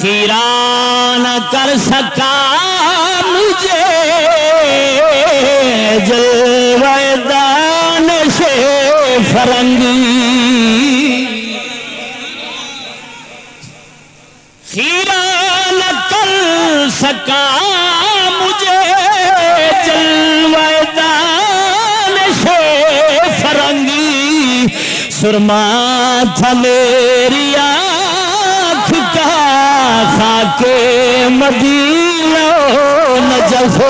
کھیرا نہ کر سکا مجھے۔ جلوہ دان سے فرنگی۔ کھیرا نہ کر سکا مجھے۔ جلوہ دان سے فرنگی۔ سرما تھا میری مدینہ نجف